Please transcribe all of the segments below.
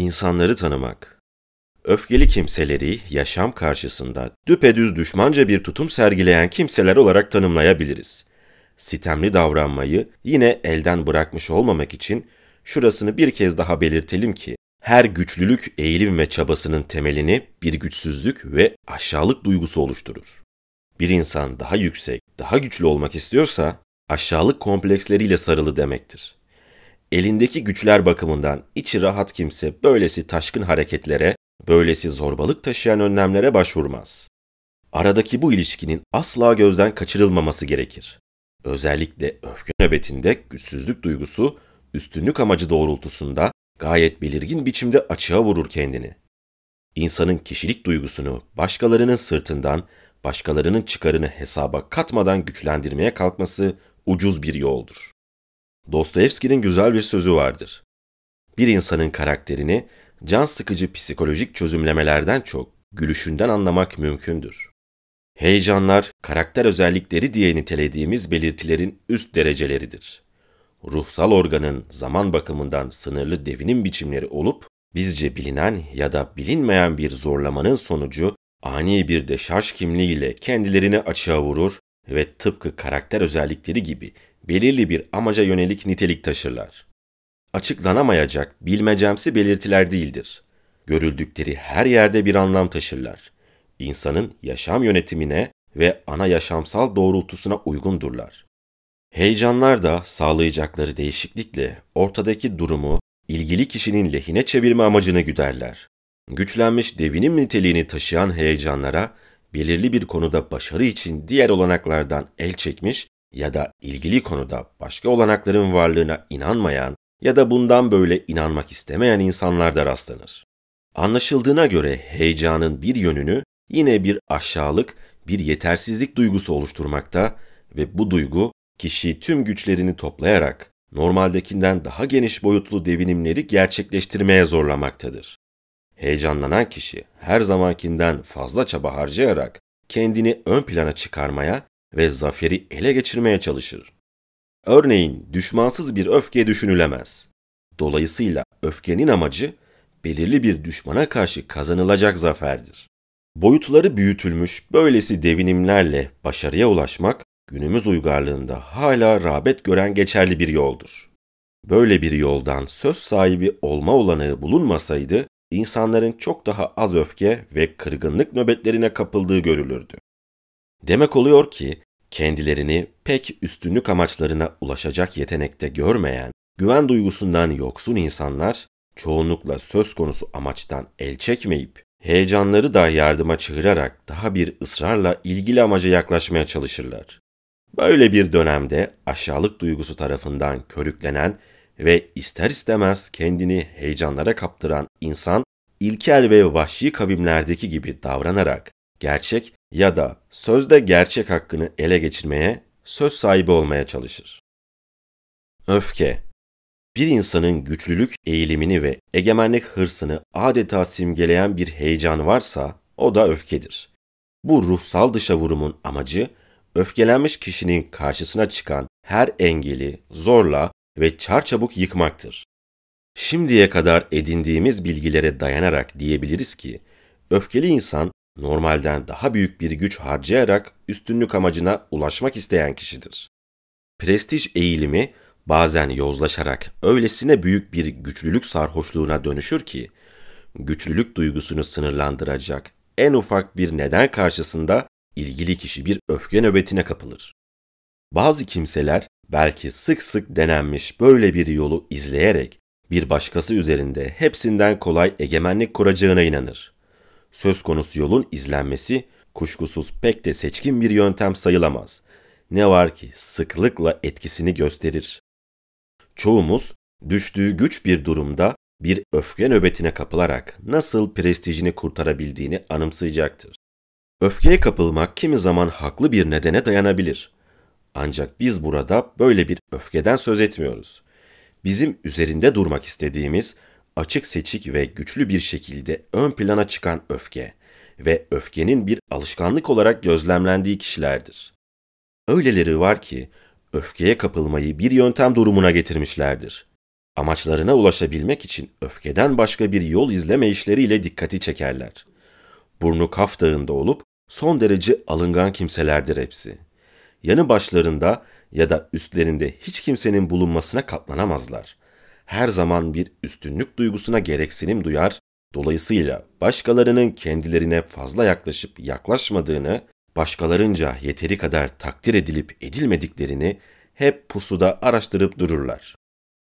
İnsanları tanımak. Öfkeli kimseleri yaşam karşısında düpedüz düşmanca bir tutum sergileyen kimseler olarak tanımlayabiliriz. Sitemli davranmayı yine elden bırakmış olmamak için şurasını bir kez daha belirtelim ki her güçlülük eğilim ve çabasının temelini bir güçsüzlük ve aşağılık duygusu oluşturur. Bir insan daha yüksek, daha güçlü olmak istiyorsa aşağılık kompleksleriyle sarılı demektir. Elindeki güçler bakımından içi rahat kimse böylesi taşkın hareketlere, böylesi zorbalık taşıyan önlemlere başvurmaz. Aradaki bu ilişkinin asla gözden kaçırılmaması gerekir. Özellikle öfke nöbetinde güçsüzlük duygusu üstünlük amacı doğrultusunda gayet belirgin biçimde açığa vurur kendini. İnsanın kişilik duygusunu başkalarının sırtından, başkalarının çıkarını hesaba katmadan güçlendirmeye kalkması ucuz bir yoldur. Dostoyevski'nin güzel bir sözü vardır. Bir insanın karakterini can sıkıcı psikolojik çözümlemelerden çok gülüşünden anlamak mümkündür. Heyecanlar, karakter özellikleri diye nitelediğimiz belirtilerin üst dereceleridir. Ruhsal organın zaman bakımından sınırlı devinim biçimleri olup, bizce bilinen ya da bilinmeyen bir zorlamanın sonucu ani bir deşarj kimliğiyle kendilerini açığa vurur ve tıpkı karakter özellikleri gibi belirli bir amaca yönelik nitelik taşırlar. Açıklanamayacak bilmecemsi belirtiler değildir. Görüldükleri her yerde bir anlam taşırlar. İnsanın yaşam yönetimine ve ana yaşamsal doğrultusuna uygundurlar. Heyecanlar da sağlayacakları değişiklikle ortadaki durumu ilgili kişinin lehine çevirme amacını güderler. Güçlenmiş devinim niteliğini taşıyan heyecanlara belirli bir konuda başarı için diğer olanaklardan el çekmiş ya da ilgili konuda başka olanakların varlığına inanmayan ya da bundan böyle inanmak istemeyen insanlar da rastlanır. Anlaşıldığına göre heyecanın bir yönünü yine bir aşağılık, bir yetersizlik duygusu oluşturmakta ve bu duygu kişi tüm güçlerini toplayarak normaldekinden daha geniş boyutlu devinimleri gerçekleştirmeye zorlamaktadır. Heyecanlanan kişi her zamankinden fazla çaba harcayarak kendini ön plana çıkarmaya ve zaferi ele geçirmeye çalışır. Örneğin düşmansız bir öfke düşünülemez. Dolayısıyla öfkenin amacı belirli bir düşmana karşı kazanılacak zaferdir. Boyutları büyütülmüş böylesi devinimlerle başarıya ulaşmak günümüz uygarlığında hala rağbet gören geçerli bir yoldur. Böyle bir yoldan söz sahibi olma olanağı bulunmasaydı insanların çok daha az öfke ve kırgınlık nöbetlerine kapıldığı görülürdü. Demek oluyor ki kendilerini pek üstünlük amaçlarına ulaşacak yetenekte görmeyen, güven duygusundan yoksun insanlar çoğunlukla söz konusu amaçtan el çekmeyip heyecanları da yardıma çığırarak daha bir ısrarla ilgili amaca yaklaşmaya çalışırlar. Böyle bir dönemde aşağılık duygusu tarafından körüklenen ve ister istemez kendini heyecanlara kaptıran insan ilkel ve vahşi kavimlerdeki gibi davranarak gerçek ya da sözde gerçek hakkını ele geçirmeye, söz sahibi olmaya çalışır. Öfke bir insanın güçlülük eğilimini ve egemenlik hırsını adeta simgeleyen bir heyecan varsa o da öfkedir. Bu ruhsal dışa vurumun amacı öfkelenmiş kişinin karşısına çıkan her engeli zorla ve çarçabuk yıkmaktır. Şimdiye kadar edindiğimiz bilgilere dayanarak diyebiliriz ki, öfkeli insan normalden daha büyük bir güç harcayarak üstünlük amacına ulaşmak isteyen kişidir. Prestij eğilimi bazen yozlaşarak öylesine büyük bir güçlülük sarhoşluğuna dönüşür ki, güçlülük duygusunu sınırlandıracak en ufak bir neden karşısında ilgili kişi bir öfke nöbetine kapılır. Bazı kimseler belki sık sık denenmiş böyle bir yolu izleyerek bir başkası üzerinde hepsinden kolay egemenlik kuracağına inanır. Söz konusu yolun izlenmesi kuşkusuz pek de seçkin bir yöntem sayılamaz. Ne var ki sıklıkla etkisini gösterir. Çoğumuz düştüğü güç bir durumda bir öfke nöbetine kapılarak nasıl prestijini kurtarabildiğini anımsayacaktır. Öfkeye kapılmak kimi zaman haklı bir nedene dayanabilir. Ancak biz burada böyle bir öfkeden söz etmiyoruz. Bizim üzerinde durmak istediğimiz açık seçik ve güçlü bir şekilde ön plana çıkan öfke ve öfkenin bir alışkanlık olarak gözlemlendiği kişilerdir. Öyleleri var ki öfkeye kapılmayı bir yöntem durumuna getirmişlerdir. Amaçlarına ulaşabilmek için öfkeden başka bir yol izleme işleriyle dikkati çekerler. Burnu Kaf Dağı'nda olup son derece alıngan kimselerdir hepsi. Yanı başlarında ya da üstlerinde hiç kimsenin bulunmasına katlanamazlar. Her zaman bir üstünlük duygusuna gereksinim duyar, dolayısıyla başkalarının kendilerine fazla yaklaşıp yaklaşmadığını, başkalarınca yeteri kadar takdir edilip edilmediklerini hep pusuda araştırıp dururlar.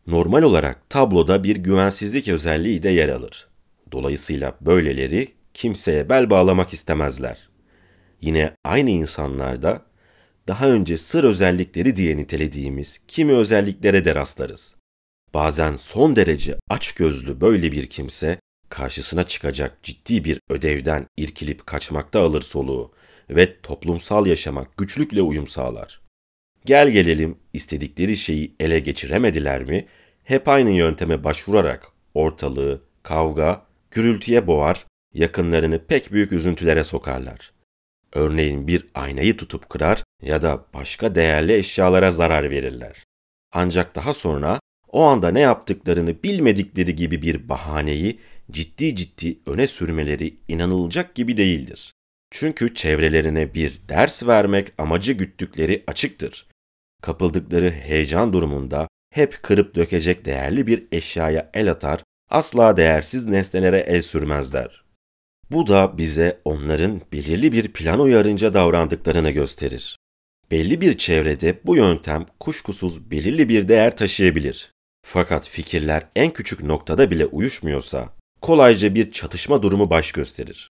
Normal olarak tabloda bir güvensizlik özelliği de yer alır. Dolayısıyla böyleleri kimseye bel bağlamak istemezler. Yine aynı insanlarda daha önce sır özellikleri diye nitelediğimiz kimi özelliklere de rastlarız. Bazen son derece açgözlü böyle bir kimse karşısına çıkacak ciddi bir ödevden irkilip kaçmakta alır soluğu ve toplumsal yaşamak güçlükle uyum sağlar. Gel gelelim istedikleri şeyi ele geçiremediler mi hep aynı yönteme başvurarak ortalığı kavga, gürültüye boğar, yakınlarını pek büyük üzüntülere sokarlar. Örneğin bir aynayı tutup kırar ya da başka değerli eşyalara zarar verirler. Ancak daha sonra o anda ne yaptıklarını bilmedikleri gibi bir bahaneyi ciddi ciddi öne sürmeleri inanılacak gibi değildir. Çünkü çevrelerine bir ders vermek amacı güttükleri açıktır. Kapıldıkları heyecan durumunda hep kırıp dökecek değerli bir eşyaya el atar, asla değersiz nesnelere el sürmezler. Bu da bize onların belirli bir plan uyarınca davrandıklarını gösterir. Belli bir çevrede bu yöntem kuşkusuz belirli bir değer taşıyabilir. Fakat fikirler en küçük noktada bile uyuşmuyorsa kolayca bir çatışma durumu baş gösterir.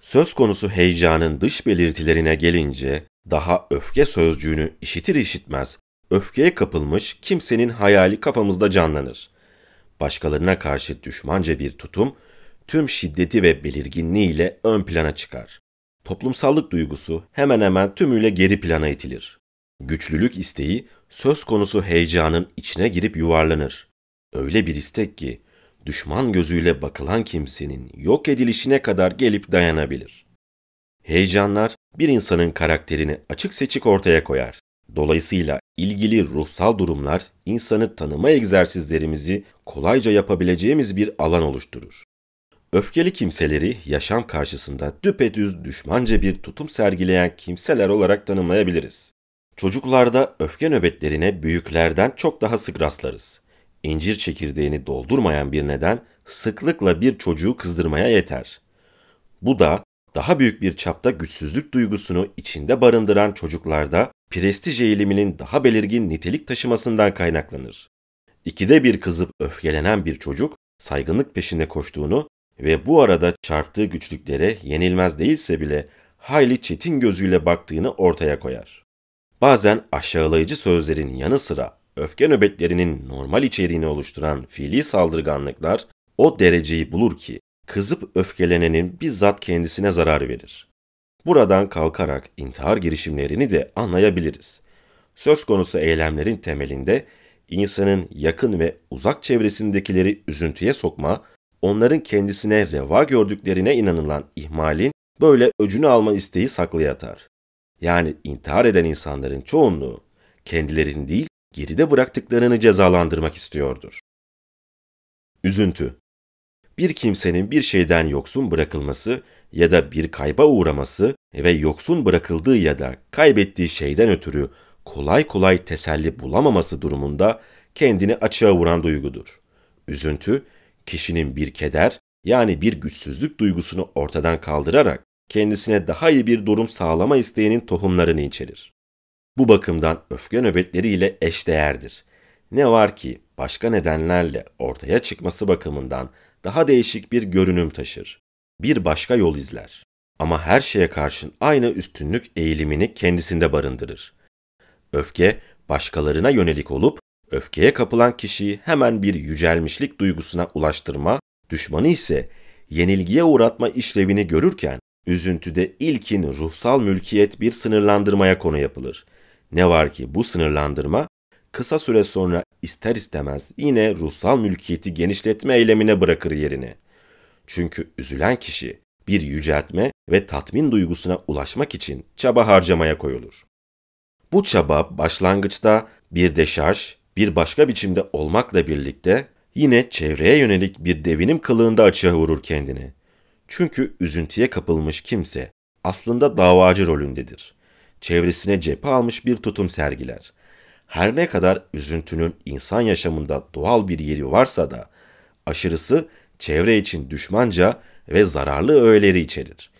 Söz konusu heyecanın dış belirtilerine gelince daha öfke sözcüğünü işitir işitmez öfkeye kapılmış kimsenin hayali kafamızda canlanır. Başkalarına karşı düşmanca bir tutum tüm şiddeti ve belirginliğiyle ön plana çıkar. Toplumsallık duygusu hemen hemen tümüyle geri plana itilir. Güçlülük isteği söz konusu heyecanın içine girip yuvarlanır. Öyle bir istek ki düşman gözüyle bakılan kimsenin yok edilişine kadar gelip dayanabilir. Heyecanlar bir insanın karakterini açık seçik ortaya koyar. Dolayısıyla ilgili ruhsal durumlar insanı tanıma egzersizlerimizi kolayca yapabileceğimiz bir alan oluşturur. Öfkeli kimseleri yaşam karşısında düpedüz düşmanca bir tutum sergileyen kimseler olarak tanımlayabiliriz. Çocuklarda öfke nöbetlerine büyüklerden çok daha sık rastlarız. İncir çekirdeğini doldurmayan bir neden sıklıkla bir çocuğu kızdırmaya yeter. Bu da daha büyük bir çapta güçsüzlük duygusunu içinde barındıran çocuklarda prestij eğiliminin daha belirgin nitelik taşımasından kaynaklanır. İkide bir kızıp öfkelenen bir çocuk saygınlık peşinde koştuğunu ve bu arada çarptığı güçlüklere yenilmez değilse bile hayli çetin gözüyle baktığını ortaya koyar. Bazen aşağılayıcı sözlerin yanı sıra öfke nöbetlerinin normal içeriğini oluşturan fiili saldırganlıklar o dereceyi bulur ki kızıp öfkelenenin bizzat kendisine zarar verir. Buradan kalkarak intihar girişimlerini de anlayabiliriz. Söz konusu eylemlerin temelinde insanın yakın ve uzak çevresindekileri üzüntüye sokma, onların kendisine reva gördüklerine inanılan ihmalin böyle öcünü alma isteği saklı yatar. Yani intihar eden insanların çoğunluğu kendilerini değil geride bıraktıklarını cezalandırmak istiyordur. Üzüntü Bir kimsenin bir şeyden yoksun bırakılması ya da bir kayba uğraması ve yoksun bırakıldığı ya da kaybettiği şeyden ötürü kolay kolay teselli bulamaması durumunda kendini açığa vuran duygudur. Üzüntü, kişinin bir keder yani bir güçsüzlük duygusunu ortadan kaldırarak kendisine daha iyi bir durum sağlama isteğinin tohumlarını içerir. Bu bakımdan öfke nöbetleriyle eşdeğerdir. Ne var ki başka nedenlerle ortaya çıkması bakımından daha değişik bir görünüm taşır bir başka yol izler. Ama her şeye karşın aynı üstünlük eğilimini kendisinde barındırır. Öfke, başkalarına yönelik olup, öfkeye kapılan kişiyi hemen bir yücelmişlik duygusuna ulaştırma, düşmanı ise yenilgiye uğratma işlevini görürken, üzüntüde ilkin ruhsal mülkiyet bir sınırlandırmaya konu yapılır. Ne var ki bu sınırlandırma, kısa süre sonra ister istemez yine ruhsal mülkiyeti genişletme eylemine bırakır yerini. Çünkü üzülen kişi bir yüceltme ve tatmin duygusuna ulaşmak için çaba harcamaya koyulur. Bu çaba başlangıçta bir deşarj, bir başka biçimde olmakla birlikte yine çevreye yönelik bir devinim kılığında açığa vurur kendini. Çünkü üzüntüye kapılmış kimse aslında davacı rolündedir. Çevresine cephe almış bir tutum sergiler. Her ne kadar üzüntünün insan yaşamında doğal bir yeri varsa da aşırısı çevre için düşmanca ve zararlı öğeleri içerir.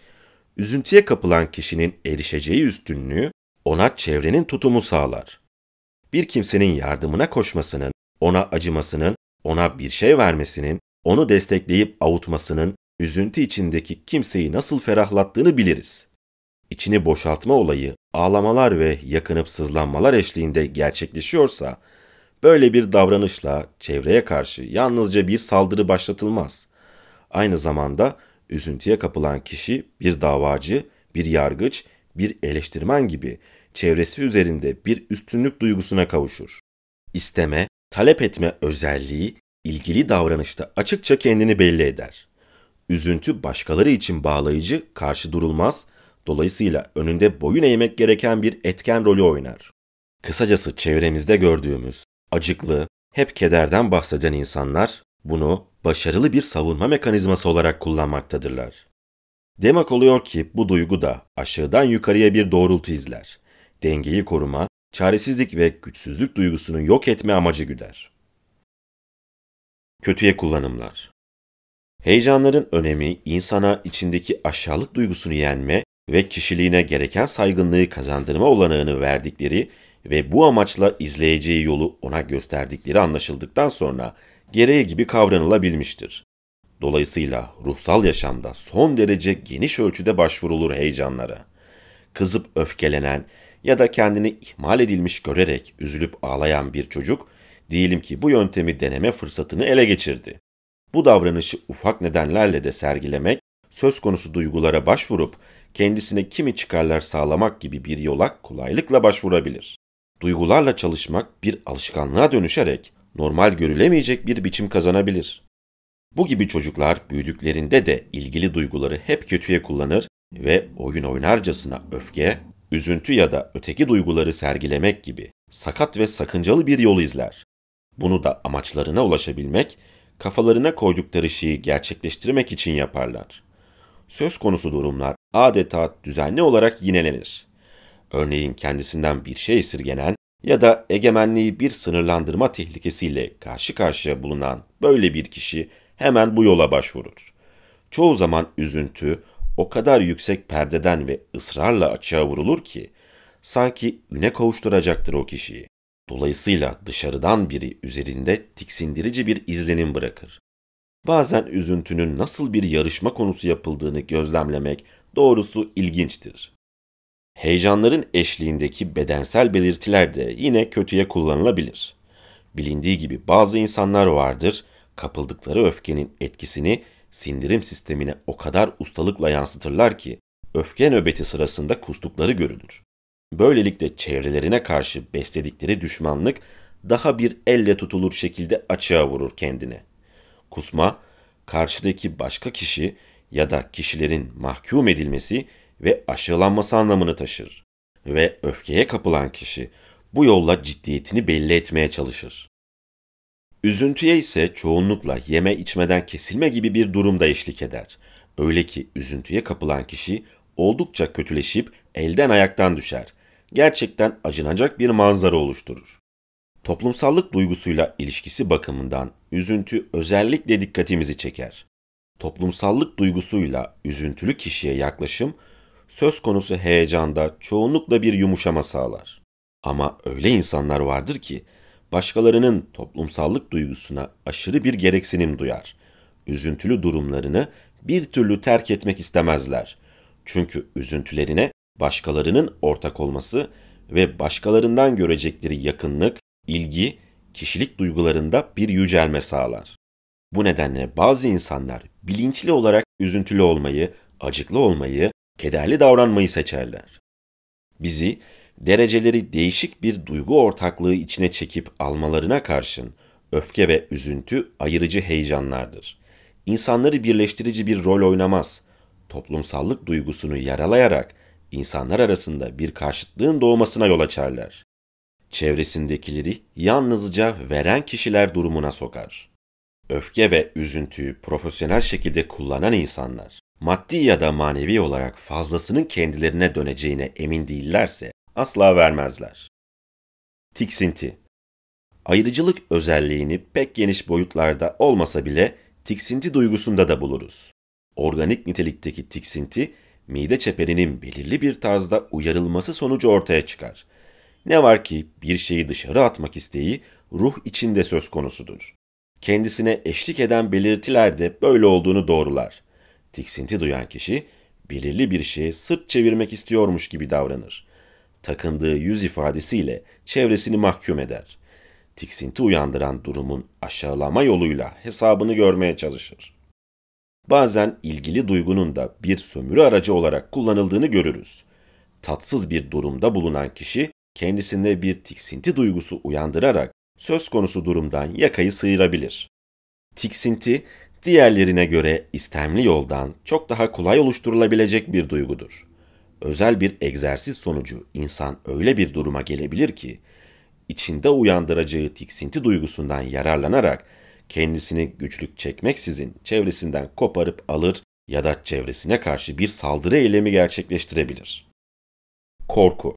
Üzüntüye kapılan kişinin erişeceği üstünlüğü ona çevrenin tutumu sağlar. Bir kimsenin yardımına koşmasının, ona acımasının, ona bir şey vermesinin, onu destekleyip avutmasının üzüntü içindeki kimseyi nasıl ferahlattığını biliriz. İçini boşaltma olayı ağlamalar ve yakınıp sızlanmalar eşliğinde gerçekleşiyorsa, böyle bir davranışla çevreye karşı yalnızca bir saldırı başlatılmaz. Aynı zamanda üzüntüye kapılan kişi bir davacı, bir yargıç, bir eleştirmen gibi çevresi üzerinde bir üstünlük duygusuna kavuşur. İsteme, talep etme özelliği ilgili davranışta açıkça kendini belli eder. Üzüntü başkaları için bağlayıcı, karşı durulmaz, dolayısıyla önünde boyun eğmek gereken bir etken rolü oynar. Kısacası çevremizde gördüğümüz acıklı, hep kederden bahseden insanlar bunu başarılı bir savunma mekanizması olarak kullanmaktadırlar. Demek oluyor ki bu duygu da aşağıdan yukarıya bir doğrultu izler. Dengeyi koruma, çaresizlik ve güçsüzlük duygusunu yok etme amacı güder. Kötüye kullanımlar Heyecanların önemi insana içindeki aşağılık duygusunu yenme ve kişiliğine gereken saygınlığı kazandırma olanağını verdikleri ve bu amaçla izleyeceği yolu ona gösterdikleri anlaşıldıktan sonra gereği gibi kavranılabilmiştir. Dolayısıyla ruhsal yaşamda son derece geniş ölçüde başvurulur heyecanlara. Kızıp öfkelenen ya da kendini ihmal edilmiş görerek üzülüp ağlayan bir çocuk, diyelim ki bu yöntemi deneme fırsatını ele geçirdi. Bu davranışı ufak nedenlerle de sergilemek, söz konusu duygulara başvurup kendisine kimi çıkarlar sağlamak gibi bir yola kolaylıkla başvurabilir. Duygularla çalışmak bir alışkanlığa dönüşerek normal görülemeyecek bir biçim kazanabilir. Bu gibi çocuklar büyüdüklerinde de ilgili duyguları hep kötüye kullanır ve oyun oynarcasına öfke, üzüntü ya da öteki duyguları sergilemek gibi sakat ve sakıncalı bir yol izler. Bunu da amaçlarına ulaşabilmek, kafalarına koydukları şeyi gerçekleştirmek için yaparlar. Söz konusu durumlar adeta düzenli olarak yinelenir. Örneğin kendisinden bir şey esirgenen ya da egemenliği bir sınırlandırma tehlikesiyle karşı karşıya bulunan böyle bir kişi hemen bu yola başvurur. Çoğu zaman üzüntü o kadar yüksek perdeden ve ısrarla açığa vurulur ki sanki üne kavuşturacaktır o kişiyi. Dolayısıyla dışarıdan biri üzerinde tiksindirici bir izlenim bırakır. Bazen üzüntünün nasıl bir yarışma konusu yapıldığını gözlemlemek doğrusu ilginçtir. Heyecanların eşliğindeki bedensel belirtiler de yine kötüye kullanılabilir. Bilindiği gibi bazı insanlar vardır, kapıldıkları öfkenin etkisini sindirim sistemine o kadar ustalıkla yansıtırlar ki öfke nöbeti sırasında kustukları görülür. Böylelikle çevrelerine karşı besledikleri düşmanlık daha bir elle tutulur şekilde açığa vurur kendine. Kusma, karşıdaki başka kişi ya da kişilerin mahkum edilmesi ve aşağılanması anlamını taşır. Ve öfkeye kapılan kişi bu yolla ciddiyetini belli etmeye çalışır. Üzüntüye ise çoğunlukla yeme içmeden kesilme gibi bir durumda eşlik eder. Öyle ki üzüntüye kapılan kişi oldukça kötüleşip elden ayaktan düşer. Gerçekten acınacak bir manzara oluşturur. Toplumsallık duygusuyla ilişkisi bakımından üzüntü özellikle dikkatimizi çeker. Toplumsallık duygusuyla üzüntülü kişiye yaklaşım söz konusu heyecanda çoğunlukla bir yumuşama sağlar. Ama öyle insanlar vardır ki başkalarının toplumsallık duygusuna aşırı bir gereksinim duyar. Üzüntülü durumlarını bir türlü terk etmek istemezler. Çünkü üzüntülerine başkalarının ortak olması ve başkalarından görecekleri yakınlık, ilgi, kişilik duygularında bir yücelme sağlar. Bu nedenle bazı insanlar bilinçli olarak üzüntülü olmayı, acıklı olmayı, kederli davranmayı seçerler. Bizi dereceleri değişik bir duygu ortaklığı içine çekip almalarına karşın öfke ve üzüntü ayırıcı heyecanlardır. İnsanları birleştirici bir rol oynamaz. Toplumsallık duygusunu yaralayarak insanlar arasında bir karşıtlığın doğmasına yol açarlar. çevresindekileri yalnızca veren kişiler durumuna sokar. Öfke ve üzüntüyü profesyonel şekilde kullanan insanlar, maddi ya da manevi olarak fazlasının kendilerine döneceğine emin değillerse asla vermezler. Tiksinti Ayrıcılık özelliğini pek geniş boyutlarda olmasa bile tiksinti duygusunda da buluruz. Organik nitelikteki tiksinti, mide çeperinin belirli bir tarzda uyarılması sonucu ortaya çıkar. Ne var ki bir şeyi dışarı atmak isteği ruh içinde söz konusudur. Kendisine eşlik eden belirtiler de böyle olduğunu doğrular. Tiksinti duyan kişi belirli bir şeye sırt çevirmek istiyormuş gibi davranır. Takındığı yüz ifadesiyle çevresini mahkum eder. Tiksinti uyandıran durumun aşağılama yoluyla hesabını görmeye çalışır. Bazen ilgili duygunun da bir sömürü aracı olarak kullanıldığını görürüz. Tatsız bir durumda bulunan kişi kendisinde bir tiksinti duygusu uyandırarak söz konusu durumdan yakayı sıyırabilir. Tiksinti, diğerlerine göre istemli yoldan çok daha kolay oluşturulabilecek bir duygudur. Özel bir egzersiz sonucu insan öyle bir duruma gelebilir ki, içinde uyandıracağı tiksinti duygusundan yararlanarak kendisini güçlük çekmeksizin çevresinden koparıp alır ya da çevresine karşı bir saldırı eylemi gerçekleştirebilir. Korku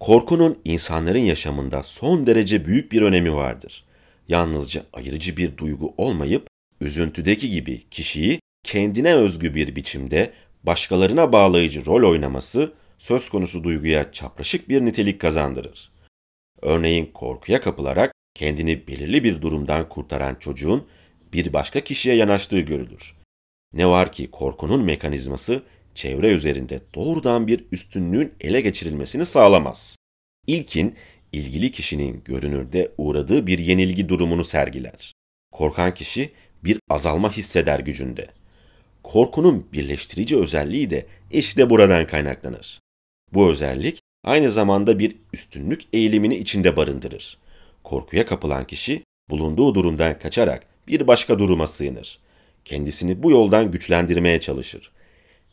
Korkunun insanların yaşamında son derece büyük bir önemi vardır. Yalnızca ayırıcı bir duygu olmayıp, üzüntüdeki gibi kişiyi kendine özgü bir biçimde başkalarına bağlayıcı rol oynaması söz konusu duyguya çapraşık bir nitelik kazandırır. Örneğin korkuya kapılarak kendini belirli bir durumdan kurtaran çocuğun bir başka kişiye yanaştığı görülür. Ne var ki korkunun mekanizması çevre üzerinde doğrudan bir üstünlüğün ele geçirilmesini sağlamaz. İlkin, ilgili kişinin görünürde uğradığı bir yenilgi durumunu sergiler. Korkan kişi bir azalma hisseder gücünde. Korkunun birleştirici özelliği de işte buradan kaynaklanır. Bu özellik aynı zamanda bir üstünlük eğilimini içinde barındırır. Korkuya kapılan kişi bulunduğu durumdan kaçarak bir başka duruma sığınır. Kendisini bu yoldan güçlendirmeye çalışır.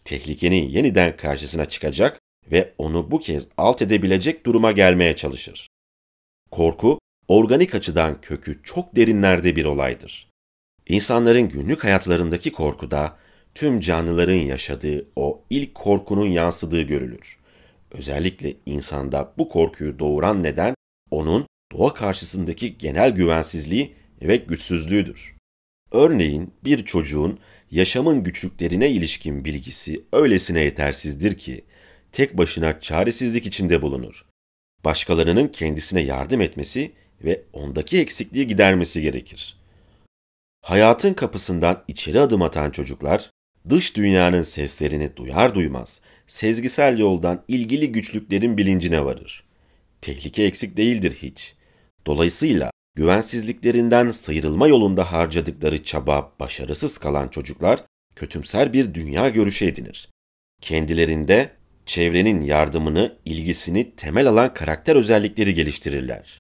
Tehlikenin yeniden karşısına çıkacak ve onu bu kez alt edebilecek duruma gelmeye çalışır. Korku, organik açıdan kökü çok derinlerde bir olaydır. İnsanların günlük hayatlarındaki korkuda tüm canlıların yaşadığı o ilk korkunun yansıdığı görülür. Özellikle insanda bu korkuyu doğuran neden onun doğa karşısındaki genel güvensizliği ve güçsüzlüğüdür. Örneğin bir çocuğun yaşamın güçlüklerine ilişkin bilgisi öylesine yetersizdir ki tek başına çaresizlik içinde bulunur. Başkalarının kendisine yardım etmesi ve ondaki eksikliği gidermesi gerekir. Hayatın kapısından içeri adım atan çocuklar, dış dünyanın seslerini duyar duymaz, sezgisel yoldan ilgili güçlüklerin bilincine varır. Tehlike eksik değildir hiç. Dolayısıyla güvensizliklerinden sıyrılma yolunda harcadıkları çaba başarısız kalan çocuklar kötümser bir dünya görüşü edinir. Kendilerinde çevrenin yardımını, ilgisini temel alan karakter özellikleri geliştirirler.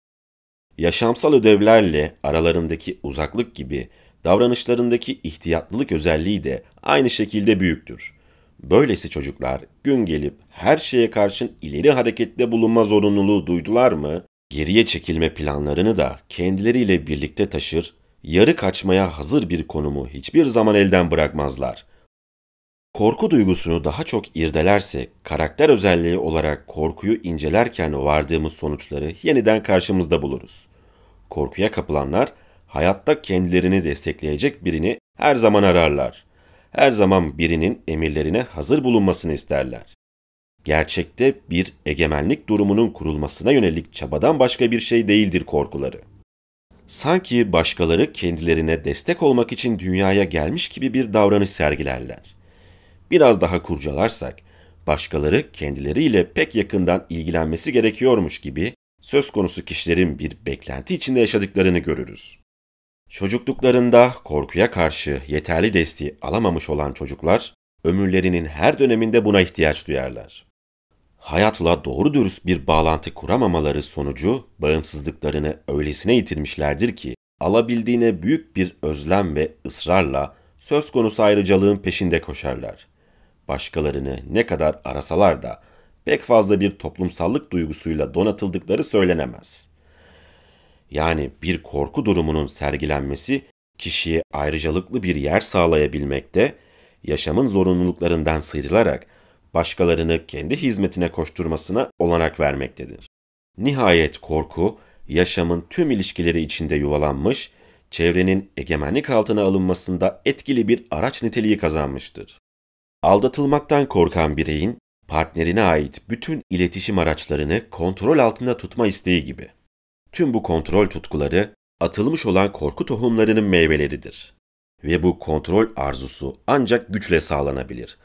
Yaşamsal ödevlerle aralarındaki uzaklık gibi davranışlarındaki ihtiyatlılık özelliği de aynı şekilde büyüktür. Böylesi çocuklar gün gelip her şeye karşın ileri harekette bulunma zorunluluğu duydular mı, geriye çekilme planlarını da kendileriyle birlikte taşır, yarı kaçmaya hazır bir konumu hiçbir zaman elden bırakmazlar. Korku duygusunu daha çok irdelersek, karakter özelliği olarak korkuyu incelerken vardığımız sonuçları yeniden karşımızda buluruz. Korkuya kapılanlar, hayatta kendilerini destekleyecek birini her zaman ararlar. Her zaman birinin emirlerine hazır bulunmasını isterler. Gerçekte bir egemenlik durumunun kurulmasına yönelik çabadan başka bir şey değildir korkuları. Sanki başkaları kendilerine destek olmak için dünyaya gelmiş gibi bir davranış sergilerler. Biraz daha kurcalarsak, başkaları kendileriyle pek yakından ilgilenmesi gerekiyormuş gibi söz konusu kişilerin bir beklenti içinde yaşadıklarını görürüz. Çocukluklarında korkuya karşı yeterli desteği alamamış olan çocuklar, ömürlerinin her döneminde buna ihtiyaç duyarlar. Hayatla doğru dürüst bir bağlantı kuramamaları sonucu bağımsızlıklarını öylesine yitirmişlerdir ki, alabildiğine büyük bir özlem ve ısrarla söz konusu ayrıcalığın peşinde koşarlar başkalarını ne kadar arasalar da pek fazla bir toplumsallık duygusuyla donatıldıkları söylenemez. Yani bir korku durumunun sergilenmesi kişiye ayrıcalıklı bir yer sağlayabilmekte, yaşamın zorunluluklarından sıyrılarak başkalarını kendi hizmetine koşturmasına olanak vermektedir. Nihayet korku, yaşamın tüm ilişkileri içinde yuvalanmış, çevrenin egemenlik altına alınmasında etkili bir araç niteliği kazanmıştır. Aldatılmaktan korkan bireyin, partnerine ait bütün iletişim araçlarını kontrol altında tutma isteği gibi. Tüm bu kontrol tutkuları, atılmış olan korku tohumlarının meyveleridir. Ve bu kontrol arzusu ancak güçle sağlanabilir.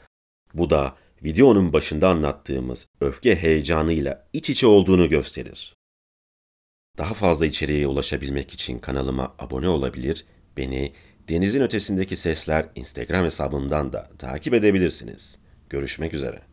Bu da videonun başında anlattığımız öfke heyecanıyla iç içe olduğunu gösterir. Daha fazla içeriğe ulaşabilmek için kanalıma abone olabilir, beni Denizin Ötesindeki Sesler Instagram hesabımdan da takip edebilirsiniz. Görüşmek üzere.